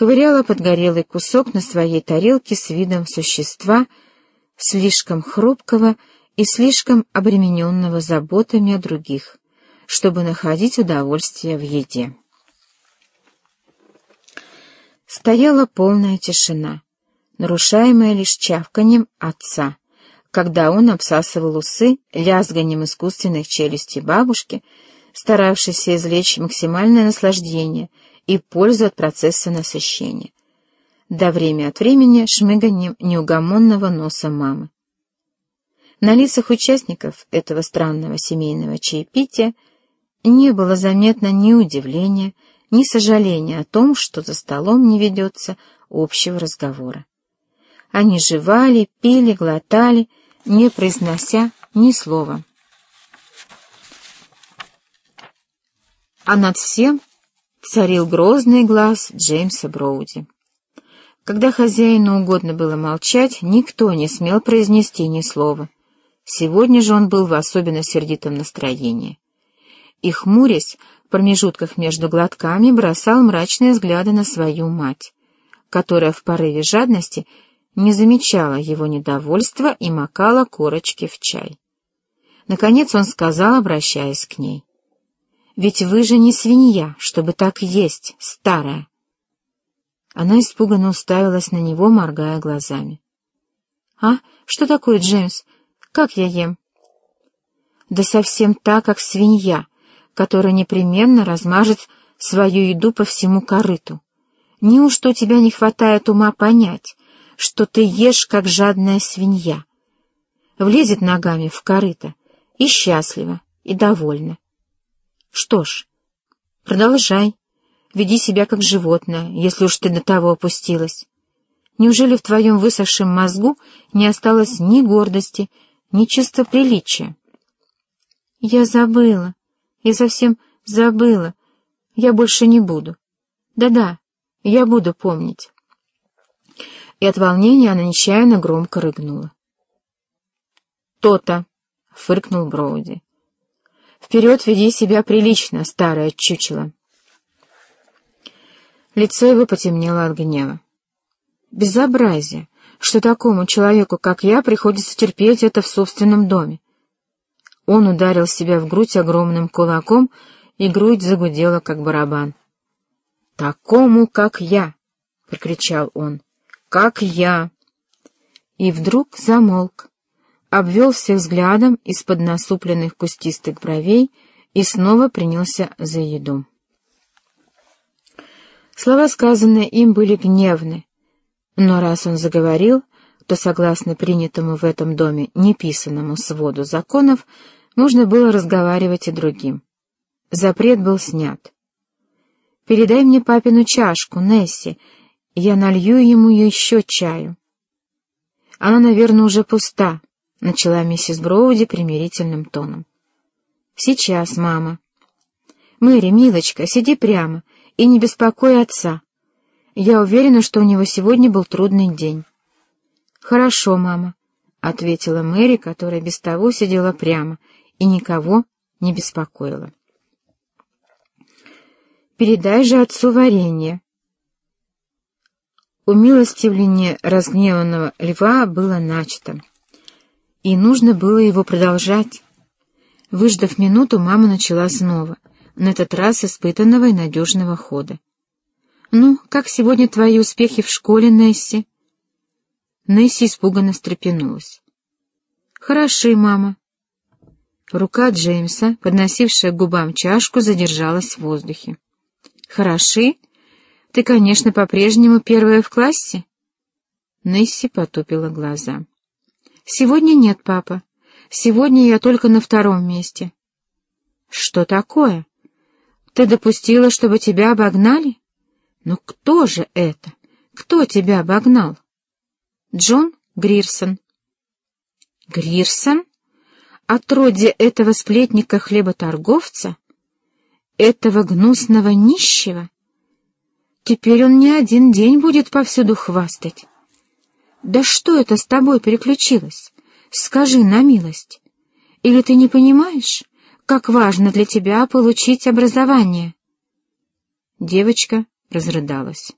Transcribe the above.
ковыряла подгорелый кусок на своей тарелке с видом существа, слишком хрупкого и слишком обремененного заботами о других, чтобы находить удовольствие в еде. Стояла полная тишина, нарушаемая лишь чавканием отца, когда он обсасывал усы лязганием искусственных челюстей бабушки, старавшейся извлечь максимальное наслаждение и пользу от процесса насыщения, до время от времени шмыганием неугомонного носа мамы. На лицах участников этого странного семейного чаепития не было заметно ни удивления, ни сожаления о том, что за столом не ведется общего разговора. Они жевали, пили, глотали, не произнося ни слова. А над всем царил грозный глаз Джеймса Броуди. Когда хозяину угодно было молчать, никто не смел произнести ни слова. Сегодня же он был в особенно сердитом настроении. И, хмурясь, в промежутках между глотками бросал мрачные взгляды на свою мать, которая в порыве жадности не замечала его недовольства и макала корочки в чай. Наконец он сказал, обращаясь к ней. «Ведь вы же не свинья, чтобы так есть, старая». Она испуганно уставилась на него, моргая глазами. «А? Что такое, Джеймс? Как я ем?» «Да совсем так, как свинья, которая непременно размажет свою еду по всему корыту. Неужто тебя не хватает ума понять, что ты ешь, как жадная свинья. Влезет ногами в корыто и счастлива, и довольна. Что ж, продолжай. Веди себя как животное, если уж ты до того опустилась. Неужели в твоем высохшем мозгу не осталось ни гордости, ни чувства приличия? Я забыла, я совсем забыла. Я больше не буду. Да-да, я буду помнить и от волнения она нечаянно громко рыгнула. «То-то!» — фыркнул Броуди. «Вперед веди себя прилично, старое чучело!» Лицо его потемнело от гнева. «Безобразие! Что такому человеку, как я, приходится терпеть это в собственном доме!» Он ударил себя в грудь огромным кулаком, и грудь загудела, как барабан. «Такому, как я!» — прокричал он как я!» И вдруг замолк, обвел всех взглядом из-под насупленных кустистых бровей и снова принялся за еду. Слова, сказанные им, были гневны, но раз он заговорил, то, согласно принятому в этом доме неписанному своду законов, можно было разговаривать и другим. Запрет был снят. «Передай мне папину чашку, Несси, я налью ему еще чаю. Она, наверное, уже пуста, — начала миссис Броуди примирительным тоном. Сейчас, мама. Мэри, милочка, сиди прямо и не беспокой отца. Я уверена, что у него сегодня был трудный день. Хорошо, мама, — ответила Мэри, которая без того сидела прямо и никого не беспокоила. «Передай же отцу варенье», Умилостивление разгневанного льва было начато, и нужно было его продолжать. Выждав минуту, мама начала снова, на этот раз испытанного и надежного хода. «Ну, как сегодня твои успехи в школе, Несси?» Несси испуганно встрепенулась. «Хороши, мама». Рука Джеймса, подносившая к губам чашку, задержалась в воздухе. «Хороши?» Ты, конечно, по-прежнему первая в классе?» Несси потупила глаза. «Сегодня нет, папа. Сегодня я только на втором месте». «Что такое? Ты допустила, чтобы тебя обогнали? Ну кто же это? Кто тебя обогнал?» «Джон Грирсон». «Грирсон? Отродье этого сплетника-хлеботорговца? Этого гнусного нищего?» Теперь он не один день будет повсюду хвастать. Да что это с тобой переключилось? Скажи на милость. Или ты не понимаешь, как важно для тебя получить образование?» Девочка разрыдалась.